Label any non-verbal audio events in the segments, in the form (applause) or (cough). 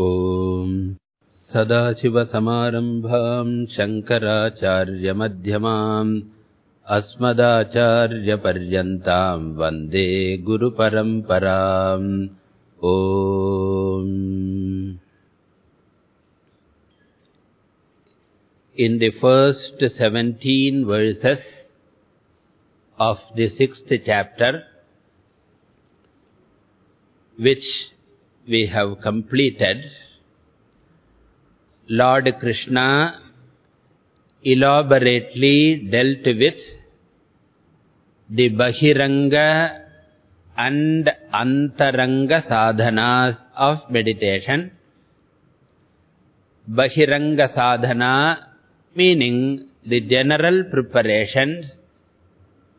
ॐ सदाशिवसमारम्भाम् शङ्कराचार्यमध्यमाम् अस्मदाचार्यपर्यन्ताम् वन्दे गुरुपरम्पराम् ॐ In the first 17 verses of the sixth chapter, which we have completed, Lord Krishna elaborately dealt with the Bahiranga and Antaranga sadhanas of meditation. Bahiranga sadhana meaning the general preparations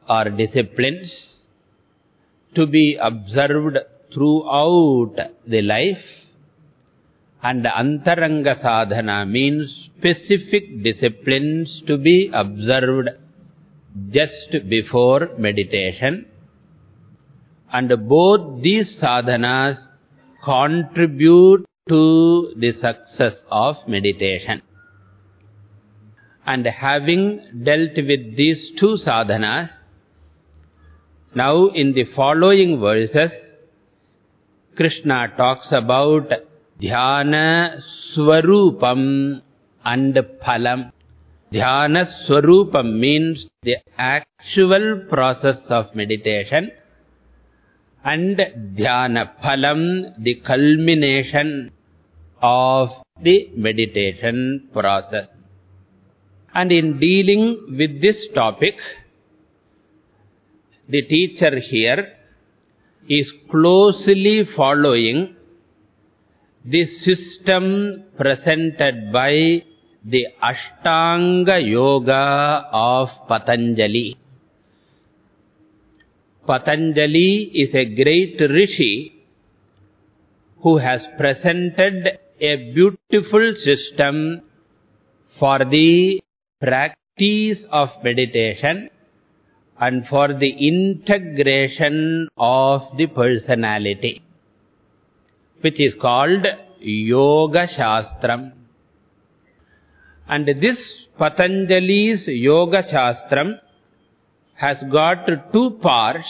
or disciplines to be observed throughout the life and antaranga sadhana means specific disciplines to be observed just before meditation. And both these sadhanas contribute to the success of meditation. And having dealt with these two sadhanas, now in the following verses, Krishna talks about dhyana swarupam and phalam. Dhyana swarupam means the actual process of meditation and dhyana phalam, the culmination of the meditation process. And in dealing with this topic, the teacher here is closely following the system presented by the Ashtanga Yoga of Patanjali. Patanjali is a great rishi who has presented a beautiful system for the practice of meditation and for the integration of the personality, which is called Yoga Shastram. And this Patanjali's Yoga Shastram has got two parts.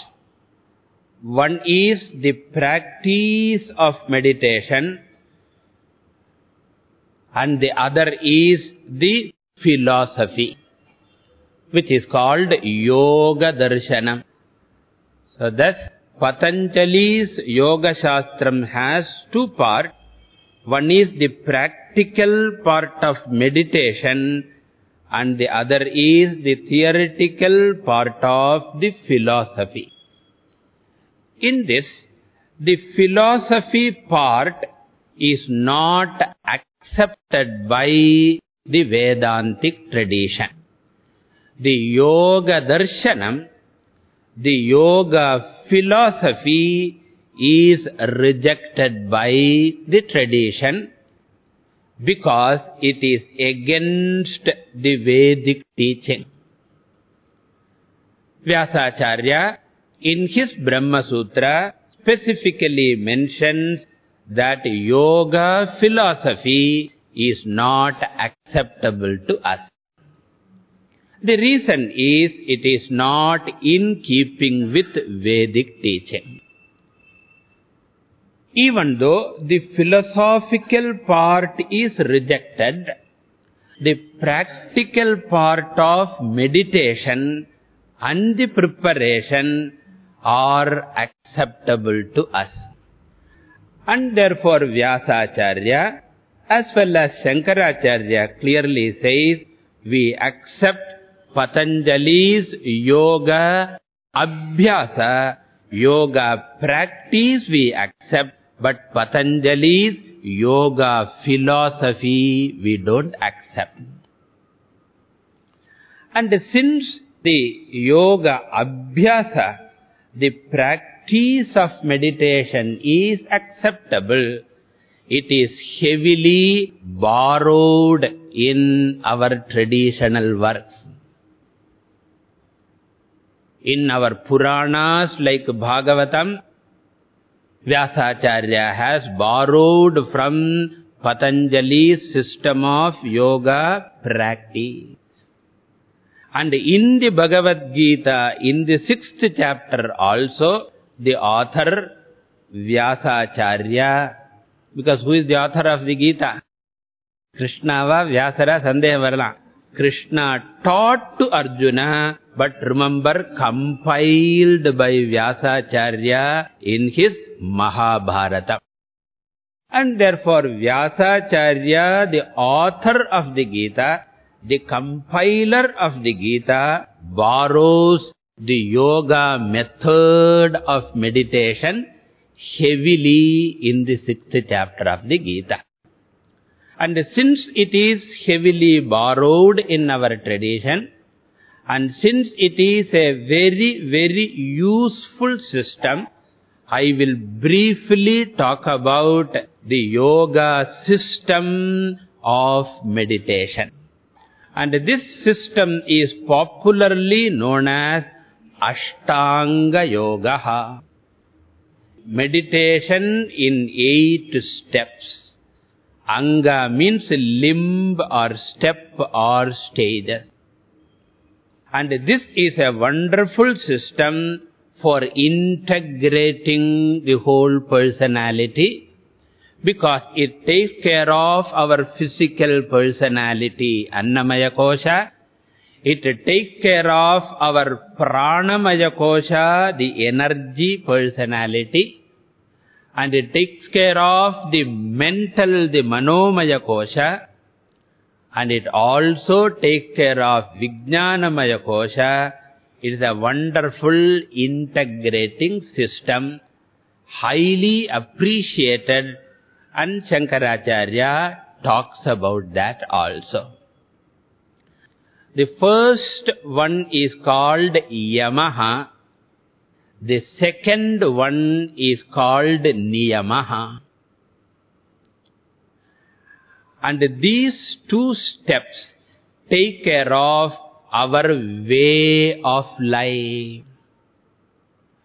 One is the practice of meditation and the other is the philosophy, which is called Yoga Darshanam. So thus, Patanjali's Yoga Shastram has two parts. One is the practical part of meditation and the other is the theoretical part of the philosophy. In this, the philosophy part is not accepted by the Vedantic tradition. The Yoga Darshanam, the Yoga philosophy is rejected by the tradition because it is against the Vedic teaching. Vyasacharya, in his Brahma Sutra, specifically mentions that yoga philosophy is not acceptable to us. The reason is it is not in keeping with Vedic teaching. Even though the philosophical part is rejected, the practical part of meditation and the preparation are acceptable to us. And therefore Vyasacharya as well as Shankaracharya clearly says, we accept Patanjali's yoga abhyasa, yoga practice we accept, but Patanjali's yoga philosophy we don't accept. And since the yoga abhyasa, the practice of meditation is acceptable, it is heavily borrowed in our traditional works. In our Puranas like Bhagavatam, Vyasacharya has borrowed from Patanjali's system of yoga practice. And in the Bhagavad Gita, in the sixth chapter also, the author Vyasacharya, because who is the author of the Gita? Krishna va Vyasara Sandeha Varala. Krishna taught to Arjuna, but remember compiled by Vyasacharya in his Mahabharata. And therefore Vyasacharya, the author of the Gita, the compiler of the Gita, borrows the yoga method of meditation heavily in the sixth chapter of the Gita. And since it is heavily borrowed in our tradition, and since it is a very, very useful system, I will briefly talk about the yoga system of meditation. And this system is popularly known as Ashtanga Yoga. Meditation in eight steps. Anga means limb or step or stages. And this is a wonderful system for integrating the whole personality because it takes care of our physical personality, Annamaya Kosha. It takes care of our Pranamaya Kosha, the energy personality and it takes care of the mental, the manomaya kosha, and it also takes care of vijnanamaya kosha. It is a wonderful integrating system, highly appreciated, and Shankaracharya talks about that also. The first one is called Yamaha, the second one is called Niyamaha. And these two steps take care of our way of life,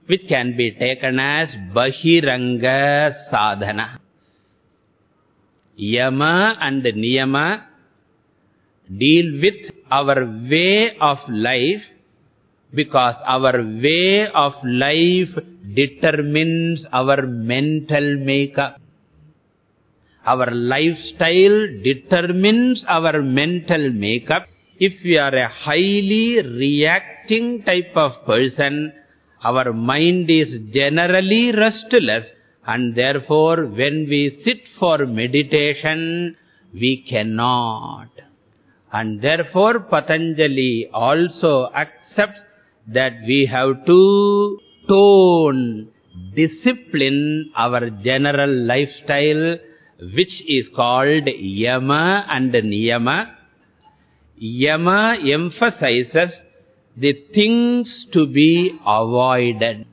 which can be taken as Bahiranga Sadhana. Yama and Niyama deal with our way of life because our way of life determines our mental makeup. Our lifestyle determines our mental makeup. If we are a highly reacting type of person, our mind is generally restless and therefore when we sit for meditation, we cannot. And therefore Patanjali also accepts that we have to tone, discipline our general lifestyle, which is called yama and niyama. Yama emphasizes the things to be avoided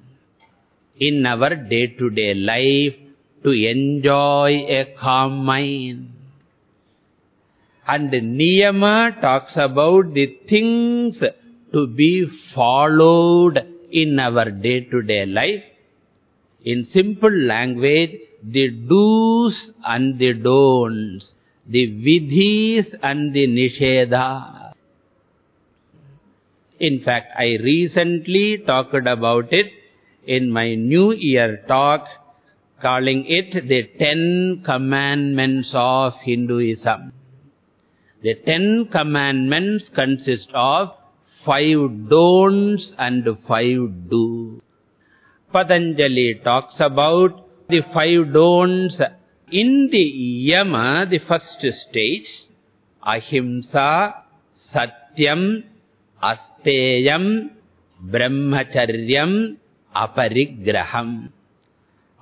in our day-to-day -day life to enjoy a calm mind. And Niyama talks about the things to be followed in our day-to-day -day life. In simple language, the do's and the don'ts, the vidhis and the nishedhas. In fact, I recently talked about it in my New Year talk, calling it the Ten Commandments of Hinduism. The Ten Commandments consist of five don'ts and five do. Patanjali talks about the five don'ts in the yama, the first stage, ahimsa, satyam, asteyam, brahmacharyam, aparigraham.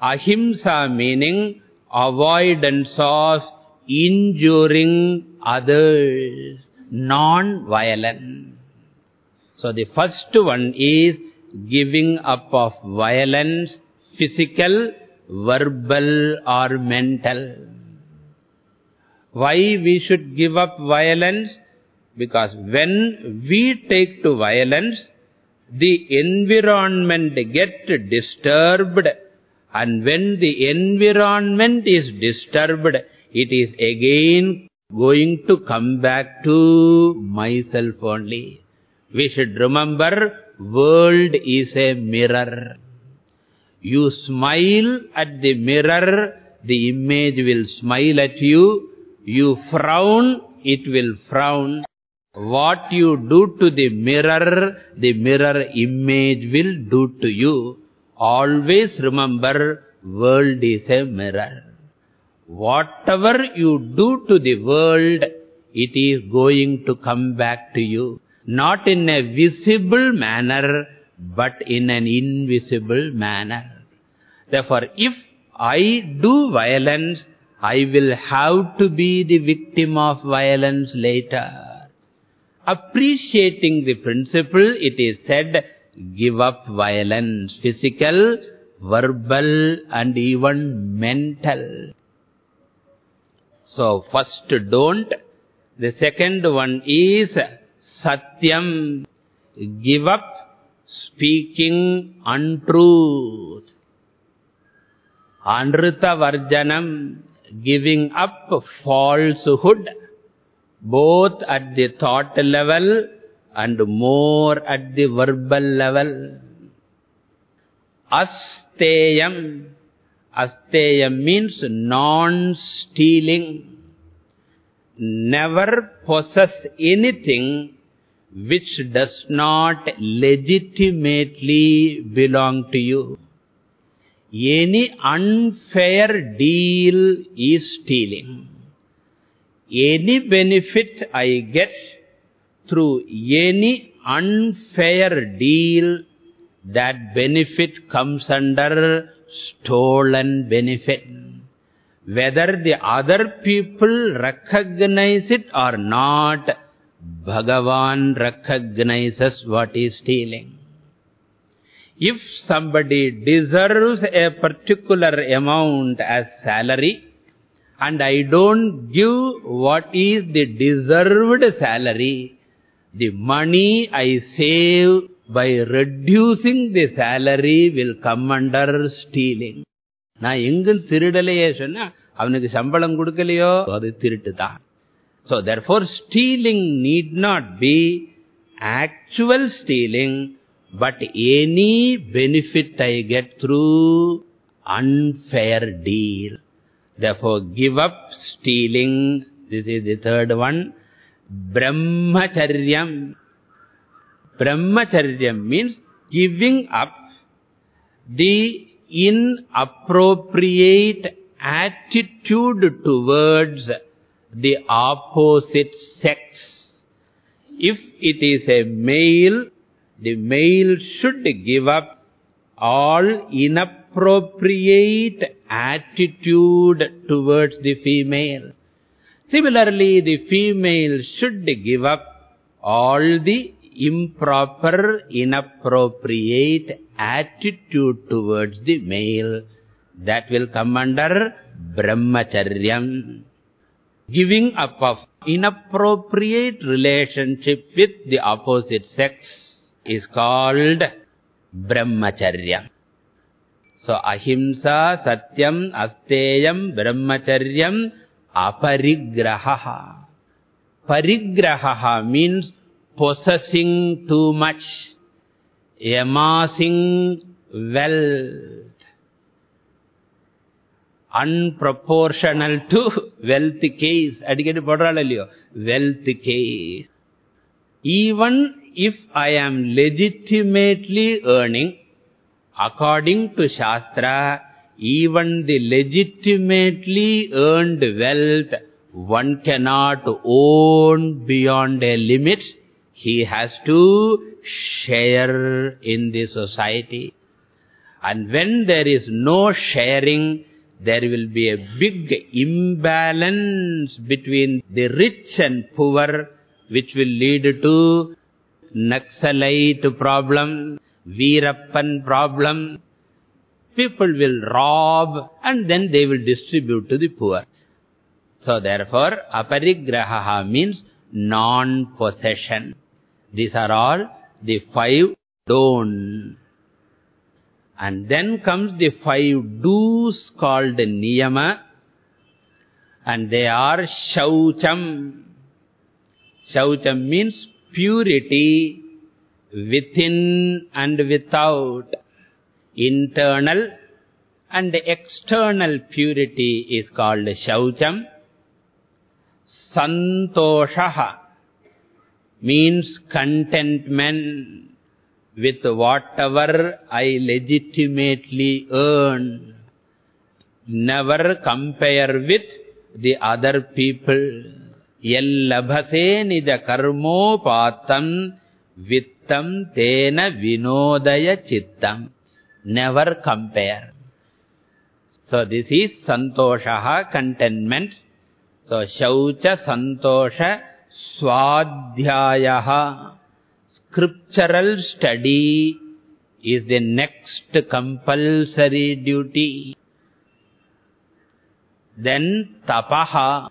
Ahimsa meaning avoidance of injuring others, non-violence. So the first one is giving up of violence, physical, verbal or mental. Why we should give up violence? Because when we take to violence, the environment get disturbed And when the environment is disturbed, it is again going to come back to myself only. We should remember, world is a mirror. You smile at the mirror, the image will smile at you. You frown, it will frown. What you do to the mirror, the mirror image will do to you. Always remember, world is a mirror. Whatever you do to the world, it is going to come back to you. Not in a visible manner, but in an invisible manner. Therefore, if I do violence, I will have to be the victim of violence later. Appreciating the principle, it is said, give up violence, physical, verbal and even mental. So, first don't. The second one is satyam. Give up speaking untruth. Anrita varjanam. Giving up falsehood. Both at the thought level and more at the verbal level. Asteyam. Asteyam means non-stealing. Never possess anything which does not legitimately belong to you. Any unfair deal is stealing. Any benefit I get through any unfair deal, that benefit comes under stolen benefit. Whether the other people recognize it or not, Bhagavan recognizes what is stealing If somebody deserves a particular amount as salary, and I don't give what is the deserved salary, the money I save by reducing the salary will come under stealing. நான் எங்கும் திருடலையே சொன்னா அவனுக்கு சம்பளம் கொடுக்கலையோ அது திருட்டு தான் So therefore stealing need not be actual stealing but any benefit I get through unfair deal. Therefore give up stealing. This is the third one. Brahmacharyam. Brahmacharya means giving up the inappropriate attitude towards the opposite sex. If it is a male, the male should give up all inappropriate attitude towards the female. Similarly, the female should give up all the improper, inappropriate attitude towards the male. That will come under brahmacharyam. Giving up of inappropriate relationship with the opposite sex is called brahmacharya. So, ahimsa, satyam, asteyam, brahmacharyam, aparigraha. Parigraha means possessing too much, amassing wealth, unproportional to wealth case. Adikadi podralaliyo, wealth case. Even if I am legitimately earning, according to Shastra, even the legitimately earned wealth, one cannot own beyond a limit he has to share in the society. And when there is no sharing, there will be a big imbalance between the rich and poor, which will lead to Naxalite problem, Veerappan problem. People will rob and then they will distribute to the poor. So therefore, aparigraha means non-possession. These are all the five don't. And then comes the five do's called niyama. And they are shaucham. Shaucham means purity within and without. Internal and external purity is called shaucham. Santoshaha means contentment with whatever I legitimately earn. Never compare with the other people. Vittam tena vinodaya chittam. Never compare. So this is santoshaha, contentment. So shaucha santosha swadhyayaha scriptural study is the next compulsory duty. Then tapaha.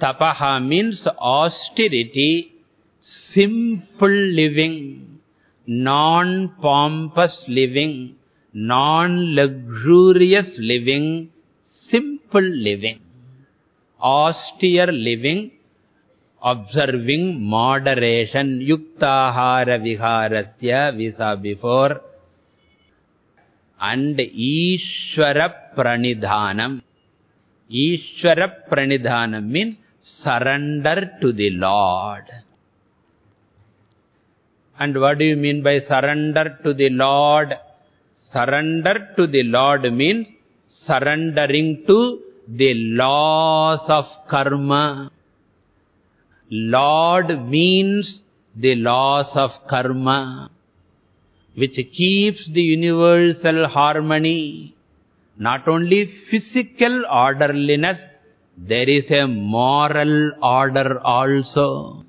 Tapaha means austerity, simple living, non-pompous living, non-luxurious living, simple living, austere living, observing moderation, yuktahara viharasya, visa before, and Ishvara pranidhanam. Ishvara pranidhanam means surrender to the Lord. And what do you mean by surrender to the Lord? Surrender to the Lord means surrendering to the laws of karma. Lord means the laws of karma, which keeps the universal harmony. Not only physical orderliness, there is a moral order also.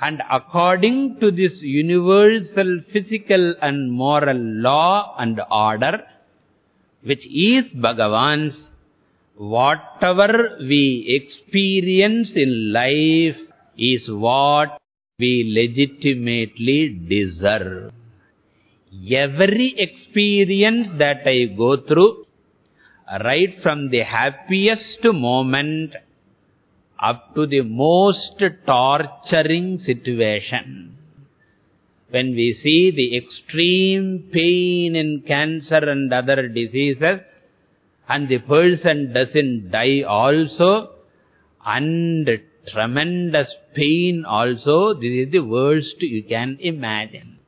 And according to this universal physical and moral law and order, which is Bhagavan's, whatever we experience in life is what we legitimately deserve. Every experience that I go through, right from the happiest moment up to the most torturing situation. When we see the extreme pain in cancer and other diseases, and the person doesn't die also, and tremendous pain also, this is the worst you can imagine.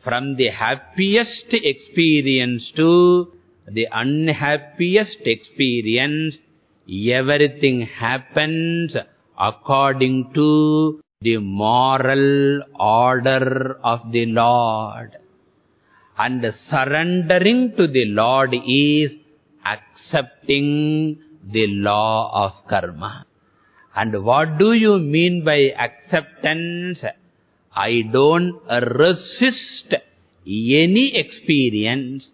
From the happiest experience to the unhappiest experience, everything happens according to the moral order of the Lord. And surrendering to the Lord is accepting the law of karma. And what do you mean by acceptance? I don't resist any experience.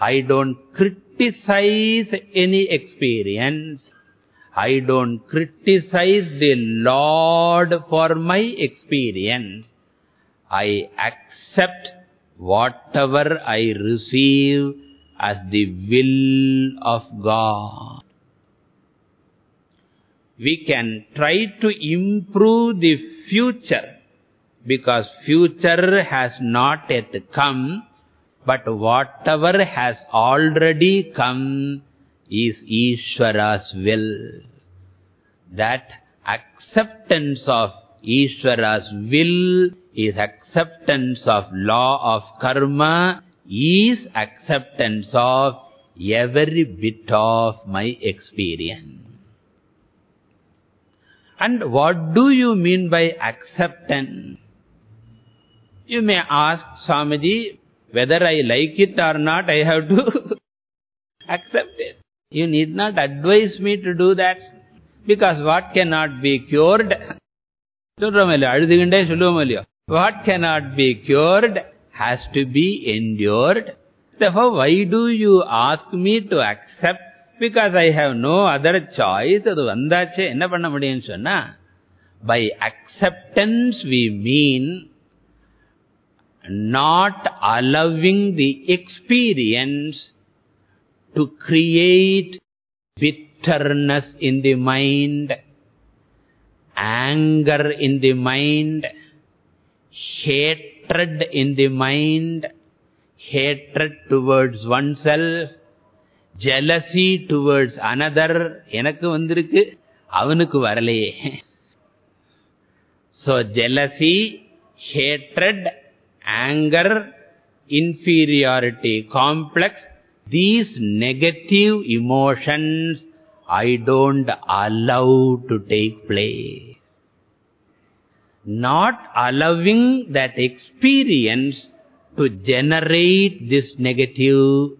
I don't criticize any experience. I don't criticize the Lord for my experience. I accept whatever I receive as the will of God. We can try to improve the future because future has not yet come, but whatever has already come is Ishvara's will. That acceptance of Ishvara's will is acceptance of law of karma is acceptance of every bit of my experience. And what do you mean by acceptance? You may ask Swamiji, whether I like it or not, I have to (laughs) accept it. You need not advise me to do that. Because what cannot be cured? What cannot be cured has to be endured. Therefore, why do you ask me to accept? Because I have no other choice. அது வந்தாச்சே என்ன பண்ண முடியும்னு சொன்னா by acceptance we mean not allowing the experience to create bitterness in the mind, anger in the mind, hatred in the mind, hatred towards oneself, jealousy towards another, எனக்கு வந்திருக்கு, அவனுக்கு வரலையே. So, jealousy, hatred, anger, inferiority complex, these negative emotions I don't allow to take place. Not allowing that experience to generate this negative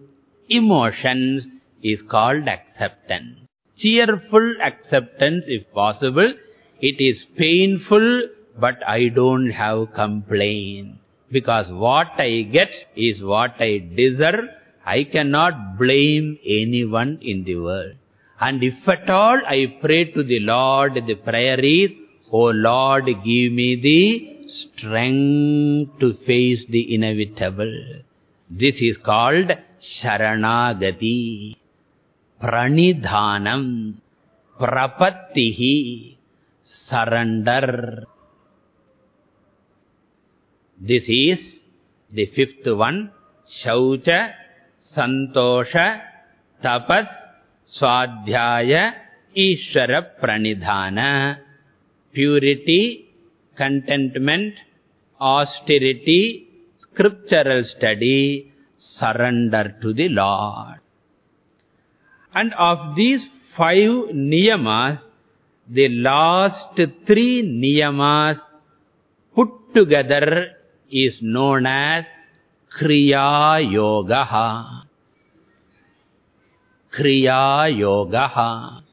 emotions is called acceptance. Cheerful acceptance if possible. It is painful, but I don't have complaint. Because what I get is what I deserve. I cannot blame anyone in the world. And if at all I pray to the Lord, the prayer is, O Lord, give me the strength to face the inevitable. This is called Sharanagati, Pranidhanam, Prapattihi, surrender. This is the fifth one, Shaucha, Santosha, Tapas, Swadhyaya, Ishvara Pranidhana. Purity, contentment, austerity, scriptural study, surrender to the Lord. And of these five niyamas, the last three niyamas put together is known as Kriya Yoga. Kriya Yoga,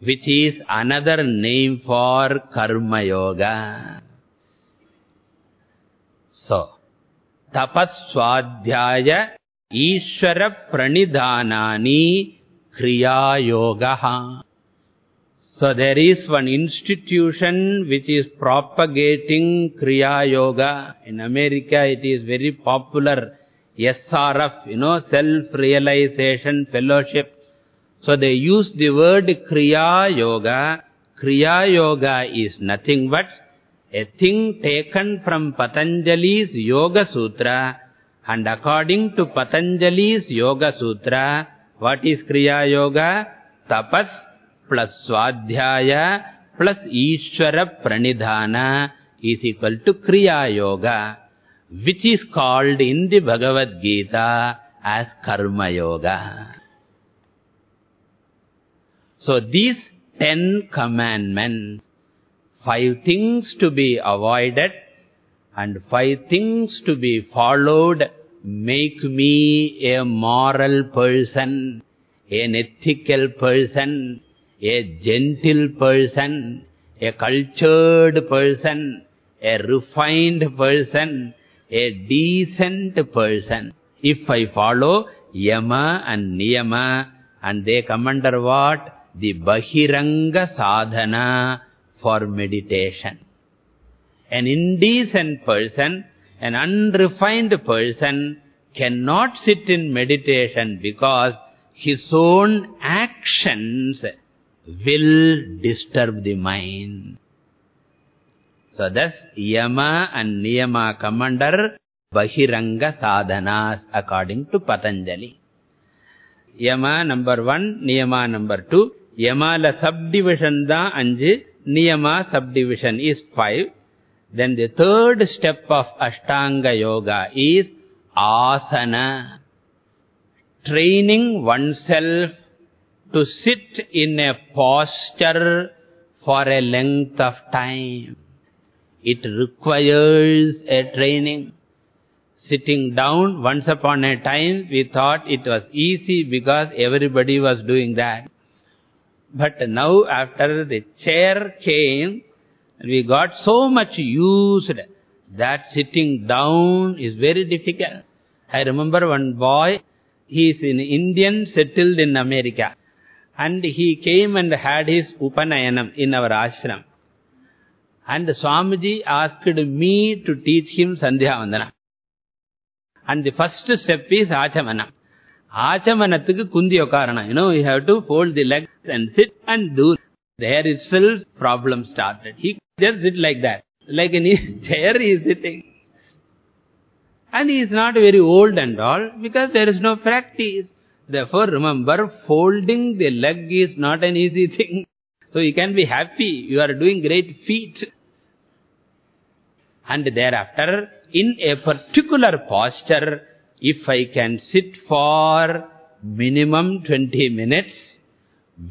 which is another name for Karma Yoga. So, Tapaswadhyaya Ishvara Pranidhanani Kriya Yoga. So there is one institution which is propagating Kriya Yoga. In America it is very popular. SRF, you know, Self-Realization Fellowship. So they use the word Kriya Yoga. Kriya Yoga is nothing but a thing taken from Patanjali's Yoga Sutra. And according to Patanjali's Yoga Sutra, what is Kriya Yoga? Tapas plus Swadhyaya plus Ishvara Pranidhana is equal to Kriya Yoga, which is called in the Bhagavad Gita as Karma Yoga. So these ten commandments, five things to be avoided and five things to be followed, make me a moral person, an ethical person, a gentle person, a cultured person, a refined person, a decent person. If I follow Yama and Niyama, and they come under what? The Bahiranga Sadhana for meditation. An indecent person, an unrefined person cannot sit in meditation because his own actions will disturb the mind. So thus, Yama and Niyama come under Bahiranga sadhanas according to Patanjali. Yama number one, Niyama number two. Yama Yamala subdivision da anju, Niyama subdivision is five. Then the third step of Ashtanga Yoga is asana. Training oneself to sit in a posture for a length of time. It requires a training. Sitting down, once upon a time, we thought it was easy because everybody was doing that. But now, after the chair came, we got so much used that sitting down is very difficult. I remember one boy, he is an Indian settled in America. And he came and had his Upanayanam in our ashram. And Swamiji asked me to teach him Sandhya Vandana. And the first step is Achamana. Achamanathukku kundi okkarana. You know, you have to fold the legs and sit and do. There itself problem started. He just sit like that. Like in his (laughs) chair he is sitting. And he is not very old and all because there is no practice. Therefore, remember, folding the leg is not an easy (laughs) thing. So you can be happy. You are doing great feat. And thereafter, in a particular posture, if I can sit for minimum 20 minutes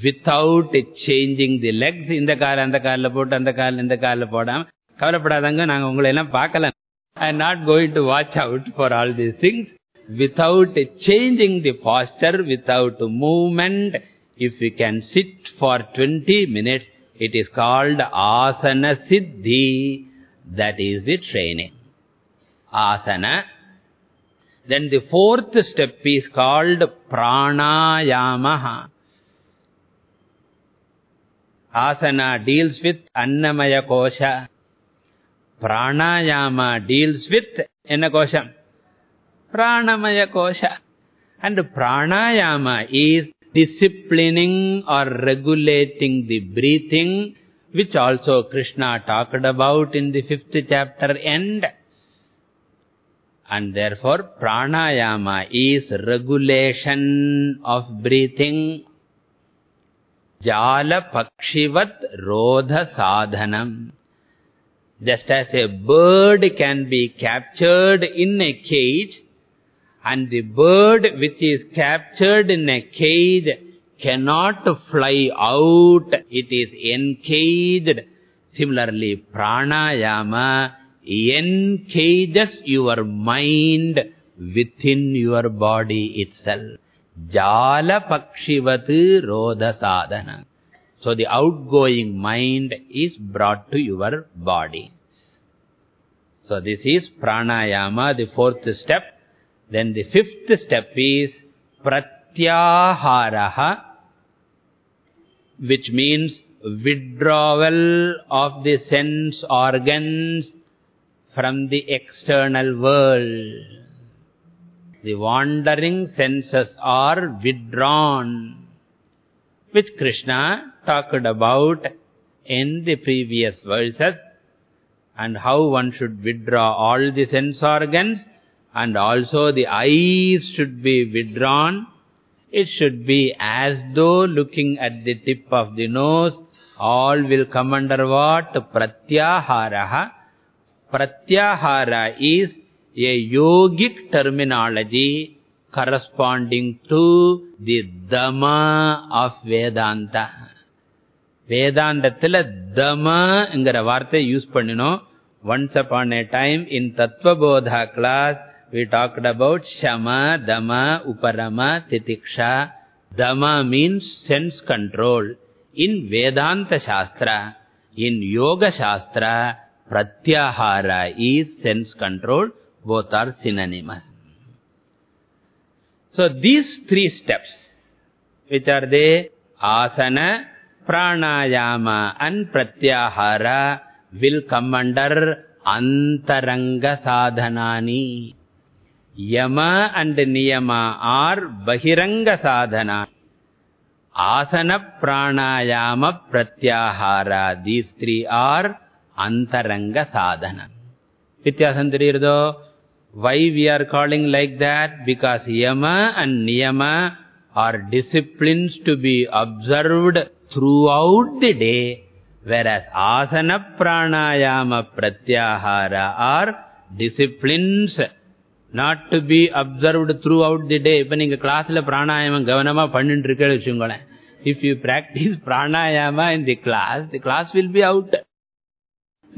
without changing the legs, இந்த கால அந்த காலில் போட்டு அந்த காலில் இந்த காலில் போடாம கவலைப்படாதங்க நாங்கள் உங்களை எல்லாம் பார்க்கல I am not going to watch out for all these things. Without changing the posture, without movement, if we can sit for 20 minutes, it is called asana siddhi. That is the training. Asana. Then the fourth step is called pranayama. Asana deals with annamaya kosha. Pranayama deals with enna kosham? Pranamaya kosha. And pranayama is disciplining or regulating the breathing, which also Krishna talked about in the fifth chapter end. And therefore, pranayama is regulation of breathing. Jala pakshivat rodha sadhanam. Just as a bird can be captured in a cage, and the bird which is captured in a cage cannot fly out, it is encaged. Similarly, pranayama encages your mind within your body itself. Jala pakshivatu rodha sadhana. So the outgoing mind is brought to your body. So this is pranayama, the fourth step. Then the fifth step is pratyaharaha, which means withdrawal of the sense organs from the external world. The wandering senses are withdrawn, which Krishna talked about in the previous verses, and how one should withdraw all the sense organs, and also the eyes should be withdrawn. It should be as though looking at the tip of the nose, all will come under what? Pratyaharaha. Pratyahara is a yogic terminology corresponding to the Dhamma of Vedanta. Vedantathila Dhamma ingara varthai use pannino. Once upon a time in Tattva Bodha class, we talked about Shama, Dama, Uparama, Titiksha. Dama means sense control. In Vedanta Shastra, in Yoga Shastra, Pratyahara is sense control. Both are synonymous. So these three steps, which are they? Asana, Pranayama and Pratyahara will come under Antaranga Sadhanani. Yama and Niyama are Bahiranga Sadhana. Asana, Pranayama, Pratyahara. These three are Antaranga Sadhana. Vityasandrirdo, why we are calling like that? Because Yama and Niyama are disciplines to be observed throughout the day, whereas asana, pranayama, pratyahara are disciplines not to be observed throughout the day. இப்ப நீங்க கிளாஸ்ல பிராணாயாமம் கவனமா பண்ணிட்டு இருக்கேன்னு வச்சுங்களேன் if you practice (laughs) pranayama in the class the class will be out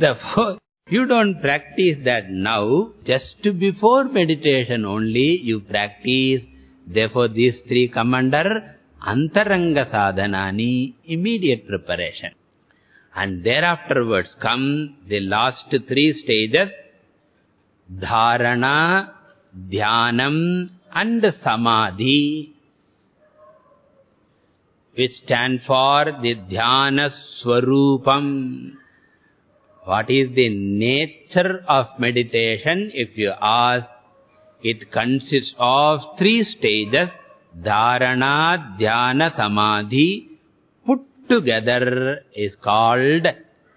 therefore you don't practice that now just before meditation only you practice therefore these three come under antaranga sadhanani immediate preparation and thereafterwards come the last three stages dharana dhyanam and samadhi which stand for the dhyana swarupam what is the nature of meditation? If you ask, it consists of three stages, dharana, dhyana, samadhi, put together is called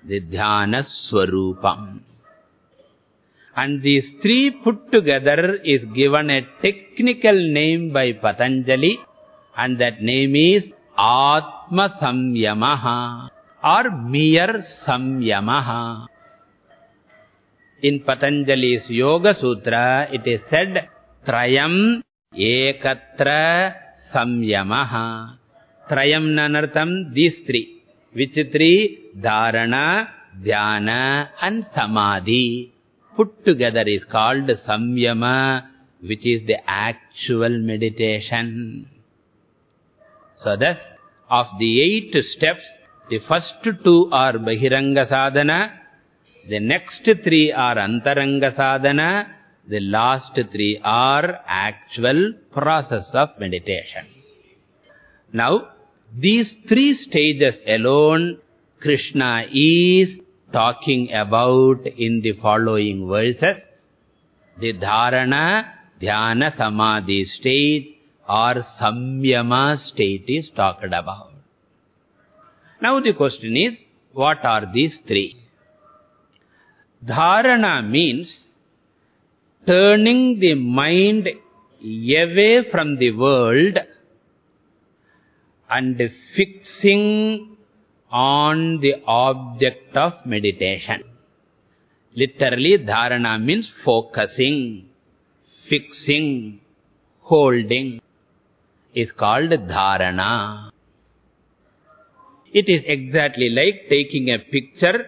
the dhyana swarupam. And these three put together is given a technical name by Patanjali and that name is Atma Samyamaha or mere Samyamaha. In Patanjali's Yoga Sutra, it is said, Trayam Ekatra Samyamaha. Trayam nanartham, these three. Which three? Dharana, Dhyana and Samadhi. Put together is called Samyama, which is the actual meditation. So thus, of the eight steps, the first two are Bahiranga Sadhana, the next three are Antaranga Sadhana, the last three are actual process of meditation. Now, these three stages alone, Krishna is talking about in the following verses. The Dharana, Dhyana, Samadhi state or Samyama state is talked about. Now the question is, what are these three? Dharana means turning the mind away from the world and fixing on the object of meditation. Literally, dharana means focusing, fixing, holding is called dharana. It is exactly like taking a picture.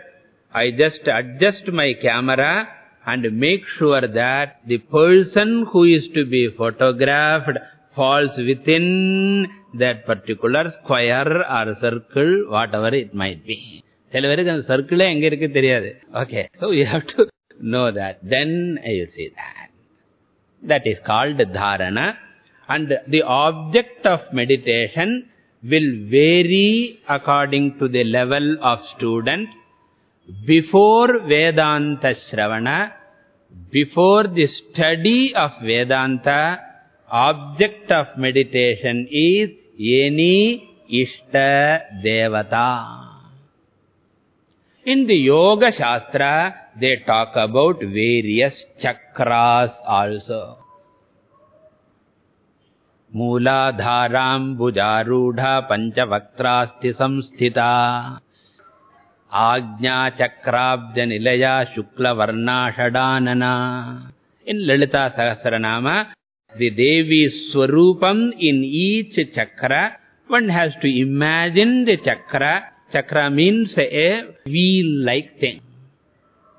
I just adjust my camera and make sure that the person who is to be photographed falls within that particular square or circle, whatever it might be. Tell the circle is there. Okay, so you have to know that. Then you see that. That is called dharana. And the object of meditation will vary according to the level of student. Before Vedanta Shravana, before the study of Vedanta, object of meditation is any ishta devata. In the Yoga Shastra, they talk about various chakras also. Mooladharambujarudha panchavaktrasti samsthita. Ajna chakrabdya nilaya shukla varna shadanana. In Lalita Sahasranama, the Devi Swarupam in each chakra, one has to imagine the chakra. Chakra means a wheel-like thing,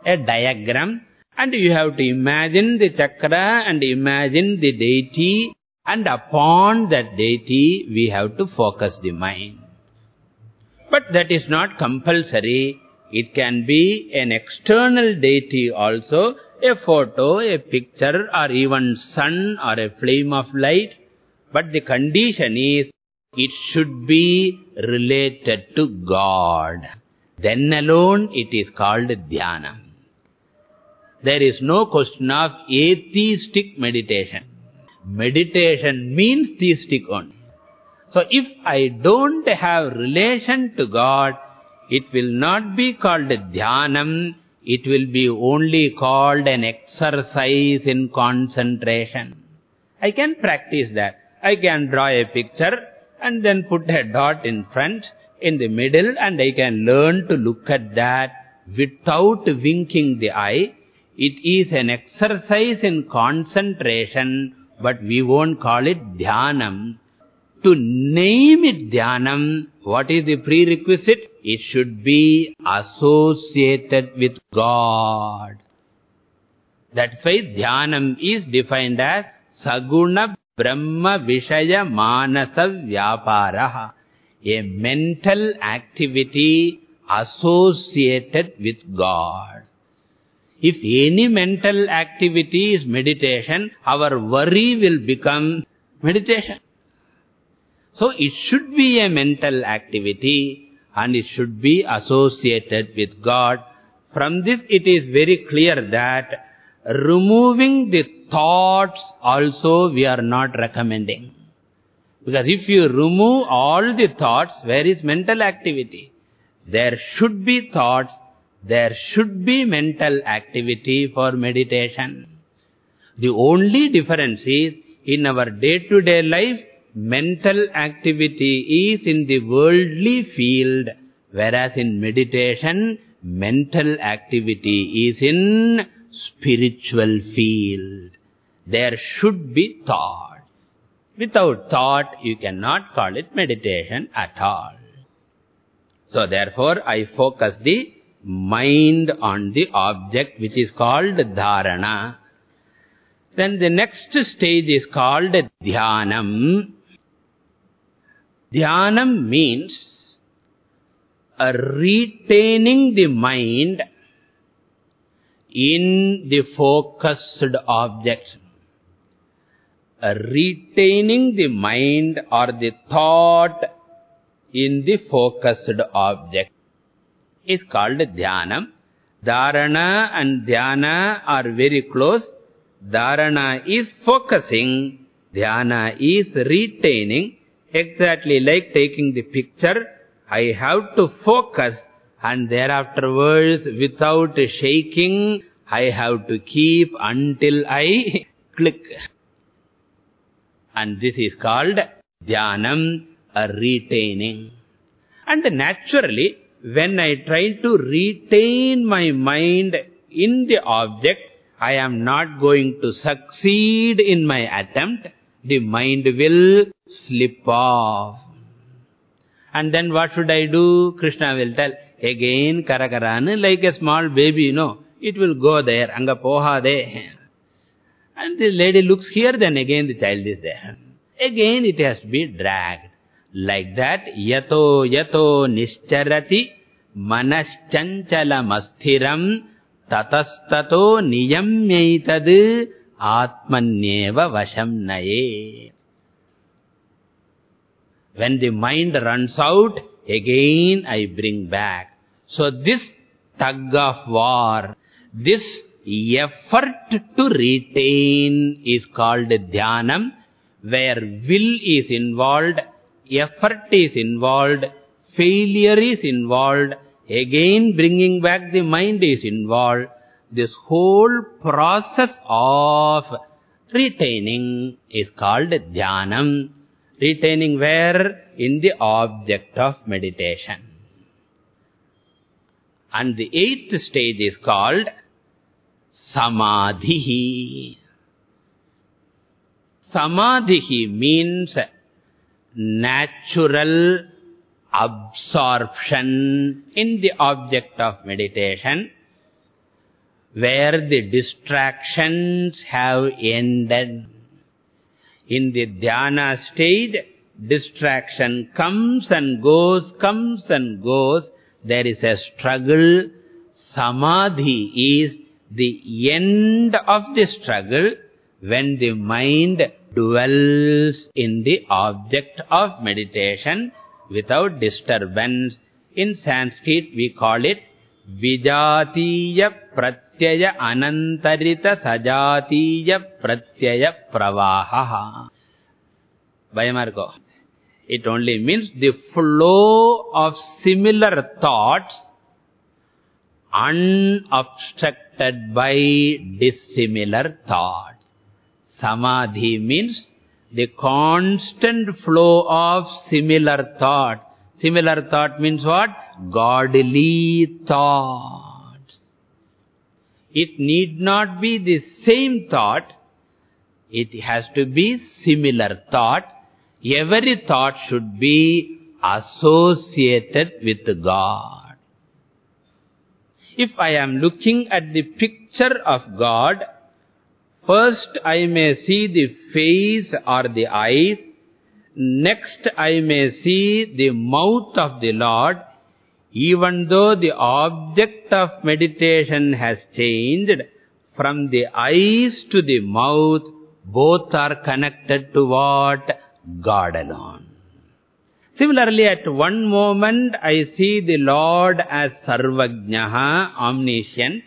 a diagram. And you have to imagine the chakra and imagine the deity and upon that deity we have to focus the mind. But that is not compulsory. It can be an external deity also, a photo, a picture or even sun or a flame of light. But the condition is, it should be related to God. Then alone it is called dhyana. There is no question of atheistic meditation meditation means theistic only. So if I don't have relation to God, it will not be called dhyanam, it will be only called an exercise in concentration. I can practice that. I can draw a picture and then put a dot in front, in the middle, and I can learn to look at that without winking the eye. It is an exercise in concentration but we won't call it dhyanam. To name it dhyanam, what is the prerequisite? It should be associated with God. That's why dhyanam is defined as saguna brahma vishaya manasa vyaparaha. A mental activity associated with God. If any mental activity is meditation, our worry will become meditation. So it should be a mental activity and it should be associated with God. From this it is very clear that removing the thoughts also we are not recommending. Because if you remove all the thoughts, where is mental activity? There should be thoughts, there should be mental activity for meditation. The only difference is, in our day-to-day -day life, mental activity is in the worldly field, whereas in meditation, mental activity is in spiritual field. There should be thought. Without thought, you cannot call it meditation at all. So therefore, I focus the mind on the object which is called dharana. Then the next stage is called dhyanam. Dhyanam means retaining the mind in the focused object. Retaining the mind or the thought in the focused object is called dhyanam. Dharana and dhyana are very close. Dharana is focusing, dhyana is retaining. Exactly like taking the picture, I have to focus and thereafterwards without shaking, I have to keep until I (laughs) click. And this is called dhyanam, a retaining. And naturally, when I try to retain my mind in the object, I am not going to succeed in my attempt the mind will slip off. And then what should I do? Krishna will tell, again karakarana, like a small baby, you know, it will go there, anga poha there, And the lady looks here, then again the child is there. Again it has to be dragged. Like that, yato yato nischarati manaschanchalam asthiram tatastato niyamyaitad Atmanyeva Vasham Naye. When the mind runs out, again I bring back. So this tug of war, this effort to retain is called dhyanam, where will is involved, effort is involved, failure is involved, again bringing back the mind is involved. This whole process of retaining is called dhyanam. Retaining where? In the object of meditation. And the eighth stage is called samadhi. Samadhi means natural absorption in the object of meditation where the distractions have ended. In the dhyana state, distraction comes and goes, comes and goes. There is a struggle. Samadhi is the end of the struggle when the mind dwells in the object of meditation without disturbance. In Sanskrit, we call it Vijatiya Pratyaya Anantarita Sajatiya Pratyaya Pravaha. Bayamarko. It only means the flow of similar thoughts unobstructed by dissimilar thoughts. Samadhi means the constant flow of similar thought. Similar thought means what? Godly thoughts. It need not be the same thought. It has to be similar thought. Every thought should be associated with God. If I am looking at the picture of God, First I may see the face or the eyes. Next I may see the mouth of the Lord. Even though the object of meditation has changed, from the eyes to the mouth, both are connected to what? God alone. Similarly, at one moment, I see the Lord as Sarvajnaha, omniscient.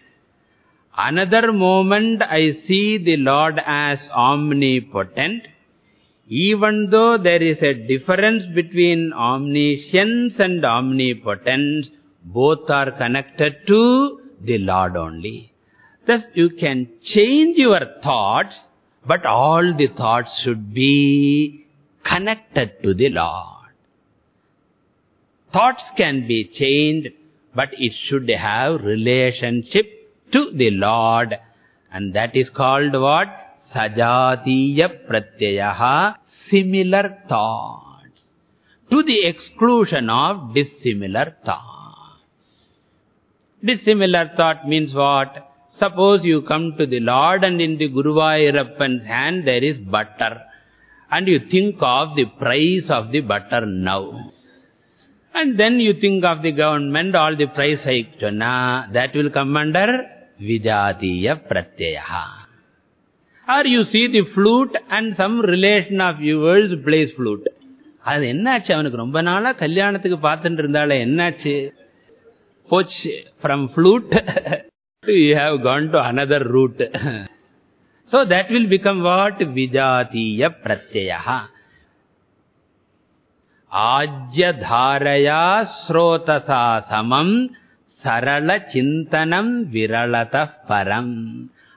Another moment, I see the Lord as omnipotent. Even though there is a difference between omniscience and omnipotence, both are connected to the Lord only. Thus, you can change your thoughts, but all the thoughts should be connected to the Lord. Thoughts can be changed, but it should have relationship to the Lord. And that is called what? Sajatiya pratyayaha, similar thoughts. To the exclusion of dissimilar thoughts. Dissimilar thought means what? Suppose you come to the Lord and in the Guruvayurappan's hand there is butter. And you think of the price of the butter now. And then you think of the government, all the price hike. Na, that will come under Vijatiya Pratyaha. Or you see the flute and some relation of yours plays flute. அது என்னாச்சு? அவனுக்கு ரொம்ப நாளா கல்யாணத்துக்கு பார்த்துட்டு இருந்தால என்னாச்சு? போச் from flute you have gone to another route so that will become what விஜாதீய பிரத்யா ஆஜ்யதாரையா ஸ்ரோதசா சமம் சரள சிந்தனம் விரளத பரம்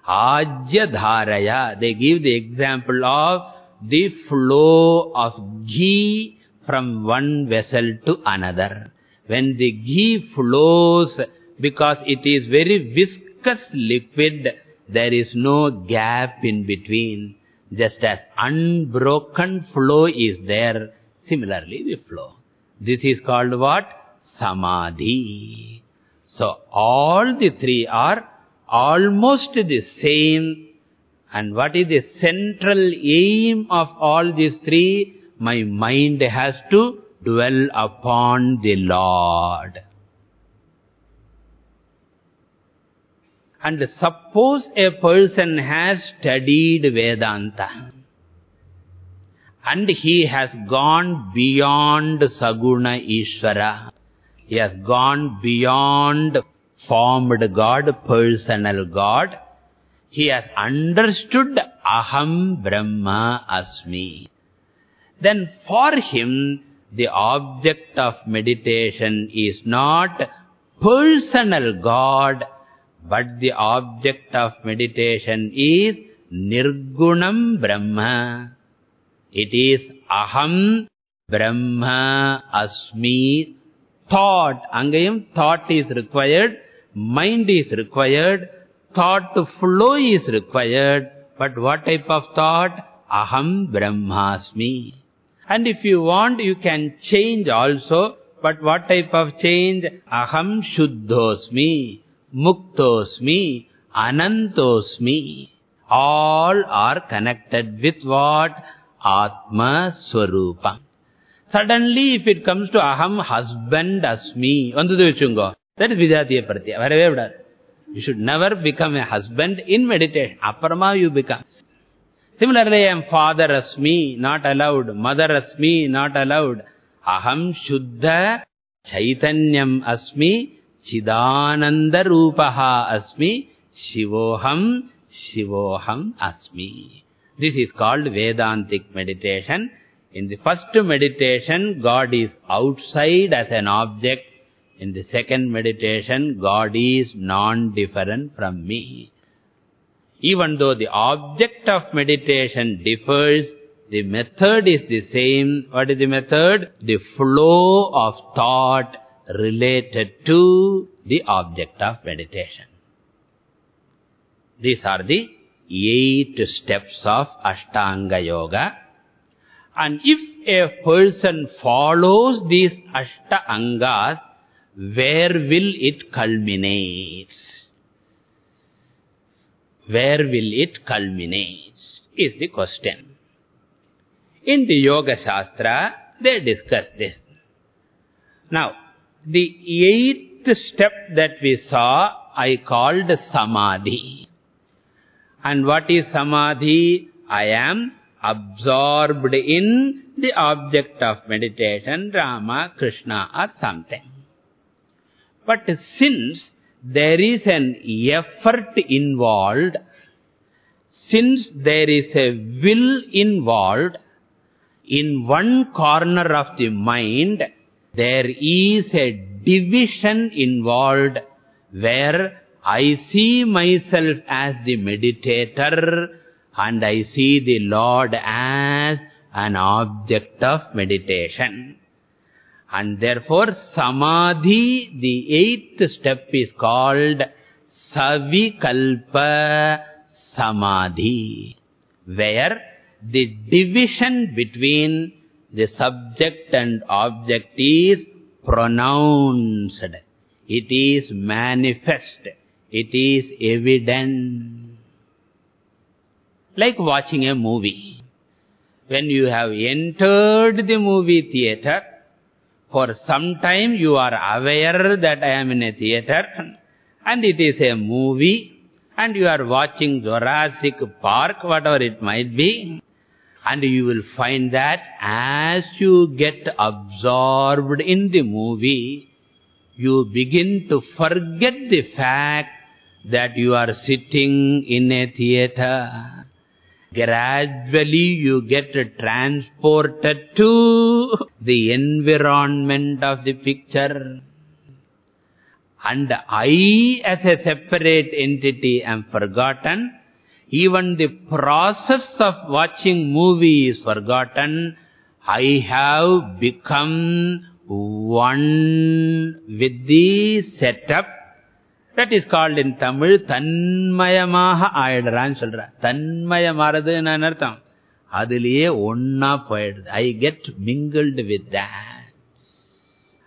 Ajya Dharaya. They give the example of the flow of ghee from one vessel to another. When the ghee flows because it is very viscous liquid, there is no gap in between. Just as unbroken flow is there, similarly the flow. This is called what? Samadhi. So, all the three are almost the same. And what is the central aim of all these three? My mind has to dwell upon the Lord. And suppose a person has studied Vedanta and he has gone beyond Saguna Ishvara. He has gone beyond formed God, personal God. He has understood Aham Brahma Asmi. Then for him, the object of meditation is not personal God, but the object of meditation is Nirgunam Brahma. It is Aham Brahma Asmi thought. Angayam thought is required, mind is required, thought flow is required. But what type of thought? Aham Brahmasmi. And if you want, you can change also. But what type of change? Aham Shuddhosmi. Muktosmi, Anantosmi. All are connected with what? Atma Swarupa. Suddenly, if it comes to Aham husband asmi, that is Vijatiya Pratya. You should never become a husband in meditation. Aparama you become. Similarly, I am father asmi, not allowed. Mother asmi, not allowed. Aham Shuddha Chaitanyam asmi Chidananda Rupaha Asmi Shivoham Shivoham Asmi. This is called Vedantic meditation. In the first meditation, God is outside as an object. In the second meditation, God is non-different from me. Even though the object of meditation differs, the method is the same. What is the method? The flow of thought related to the object of meditation. These are the eight steps of Ashtanga Yoga. And if a person follows these Ashta Angas, where will it culminate? Where will it culminate? Is the question. In the Yoga Shastra, they discuss this. Now, the eighth step that we saw, I called Samadhi. And what is Samadhi? I am absorbed in the object of meditation, Rama, Krishna or something. But since there is an effort involved, since there is a will involved, in one corner of the mind, there is a division involved where I see myself as the meditator and I see the Lord as an object of meditation. And therefore, Samadhi, the eighth step is called Savikalpa Samadhi, where the division between the subject and object is pronounced. It is manifest. It is evident. Like watching a movie. When you have entered the movie theater, for some time you are aware that I am in a theater and it is a movie and you are watching Jurassic Park, whatever it might be. And you will find that as you get absorbed in the movie, you begin to forget the fact that you are sitting in a theater. Gradually you get transported to the environment of the picture. And I as a separate entity am forgotten even the process of watching movie is forgotten. I have become one with the setup. That is called in Tamil, Tanmayamaha Ayaduran Solra. Tanmayamaradhu na nartham. Adiliye onna poyad. I get mingled with that.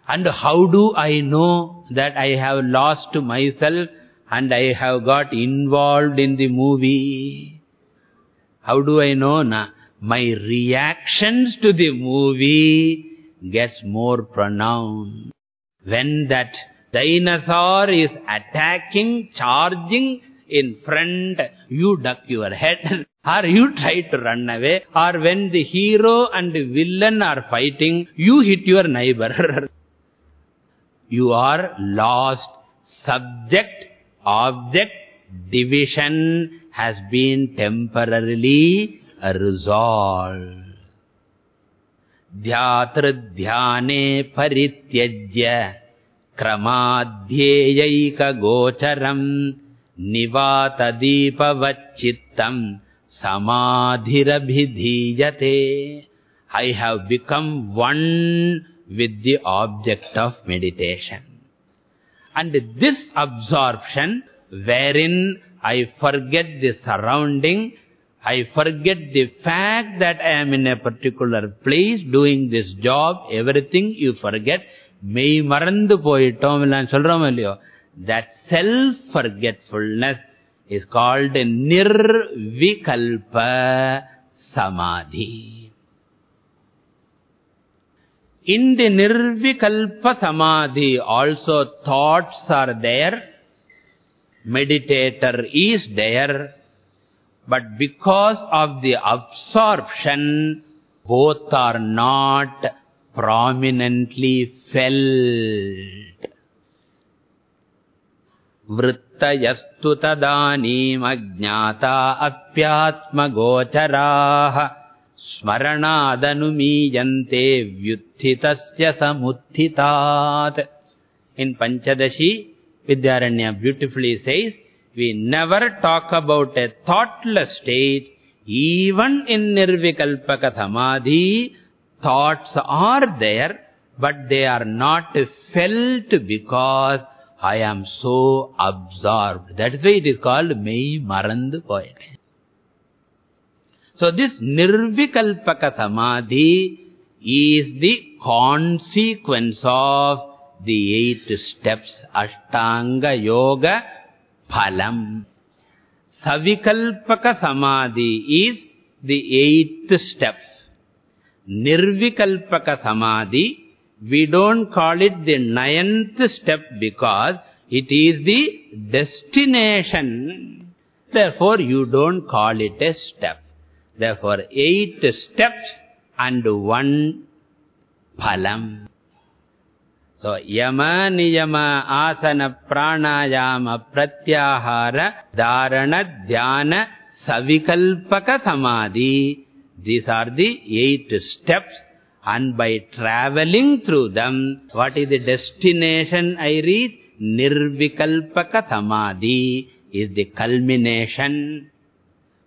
And how do I know that I have lost myself and I have got involved in the movie. How do I know? Na? My reactions to the movie gets more pronounced. When that dinosaur is attacking, charging in front, you duck your head (laughs) or you try to run away. Or when the hero and the villain are fighting, you hit your neighbor. (laughs) you are lost subject object division has been temporarily resolved. ध्यातृध्याने परित्यज्य क्रमाध्येयैकगोचरम् निवातदीपवच्चित्तम् samadhirabhidhiyate I have become one with the object of meditation. And this absorption, wherein I forget the surrounding, I forget the fact that I am in a particular place doing this job, everything you forget, மெய் மறந்து போயிட்டோம் இல்லைன்னு சொல்றோம் இல்லையோ that self-forgetfulness is called nirvikalpa samadhi. In the Nirvikalpa Samadhi also thoughts are there, meditator is there, but because of the absorption, both are not Vrittayastu tadanim ajnata apyatma gocharaha स्मरणादनुमीयन्ते व्युत्थितस्य समुत्थितात् In Panchadashi, Vidyaranya beautifully says, we never talk about a thoughtless state. Even in Nirvikalpaka Samadhi, thoughts are there, but they are not felt because I am so absorbed. That is why it is called Mei Marandu poetry. So this Nirvikalpaka Samadhi is the consequence of the eight steps Ashtanga Yoga Phalam. Savikalpaka Samadhi is the eighth step. Nirvikalpaka Samadhi, we don't call it the ninth step because it is the destination. Therefore, you don't call it a step. Therefore, eight steps and one phalam. So, yama, niyama, asana, pranayama, pratyahara, dharana, dhyana, savikalpaka samadhi. These are the eight steps and by traveling through them, what is the destination I reach? Nirvikalpaka samadhi is the culmination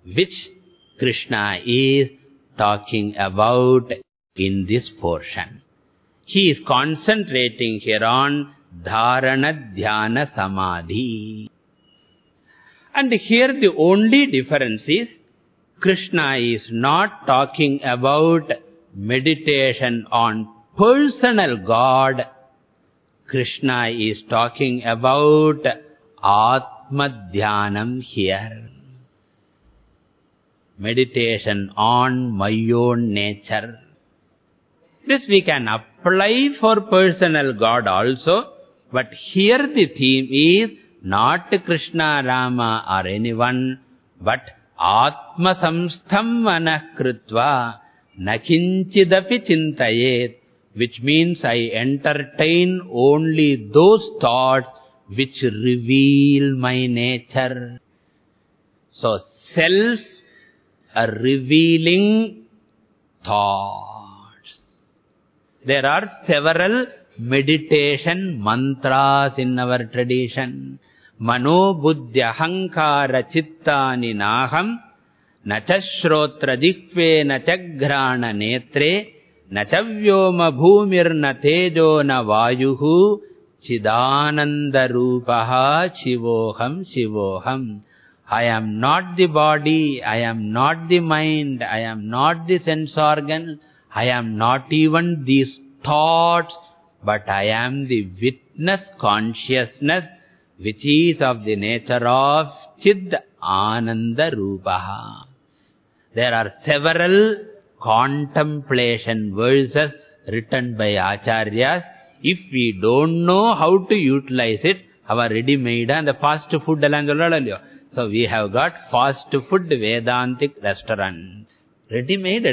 which Krishna is talking about in this portion. He is concentrating here on Dharana Dhyana Samadhi. And here the only difference is Krishna is not talking about meditation on personal God. Krishna is talking about Atma Dhyanam here. Meditation on my own nature. This we can apply for personal God also. But here the theme is not Krishna, Rama or anyone, but Atma Samstham Manakritva Nakinchidapi Chintayet, which means I entertain only those thoughts which reveal my nature. So, self-revealing thoughts. There are several meditation mantras in our tradition. मनोबुद्ध्यहङ्कारचित्तानि नाहम् न च श्रोत्रदिक्त्वे न च घ्राणनेत्रे न च व्योमभूमिर्न तेजो न वायुः चिदानन्दरूपः शिवोऽहम् शिवोऽहम् I am not the body I am not the mind I am not the sense organ I am not even this thoughts but I am the witness consciousness which is of the nature of Chid Ananda Rupaha. There are several contemplation verses written by Acharyas. If we don't know how to utilize it, our ready-made and the fast food So we have got fast food Vedantic restaurants. Ready-made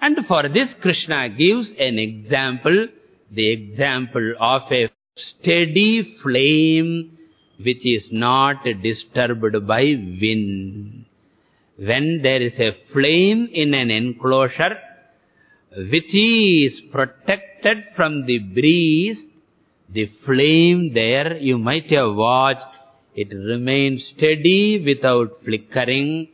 And for this Krishna gives an example, the example of a steady flame which is not disturbed by wind. When there is a flame in an enclosure which is protected from the breeze, the flame there, you might have watched, it remains steady without flickering.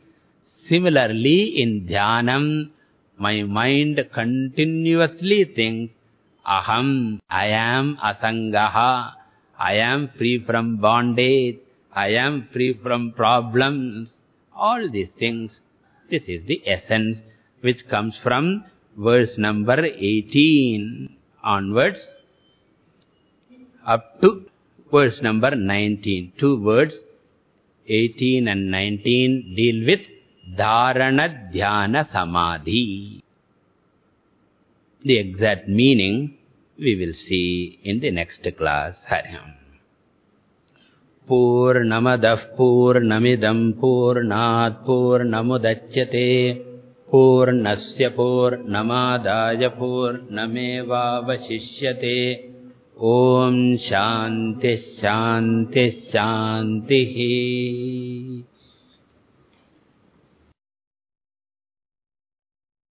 Similarly, in dhyanam, my mind continuously thinks, Aham, I am asangaha, I am free from bondage, I am free from problems. All these things, this is the essence which comes from verse number 18 onwards up to verse number 19. Two words, 18 and 19, deal with Dharana Dhyana Samadhi. The exact meaning we will see in the next class. Hariham. पूर्णमदः पूर्णमिदम् पूर्णात् पूर्णमुदच्यते पूर्णस्य पूर्णमादाय पूर्णमेवावशिष्यते ॐ शान्तिः शान्तिः शान्तिः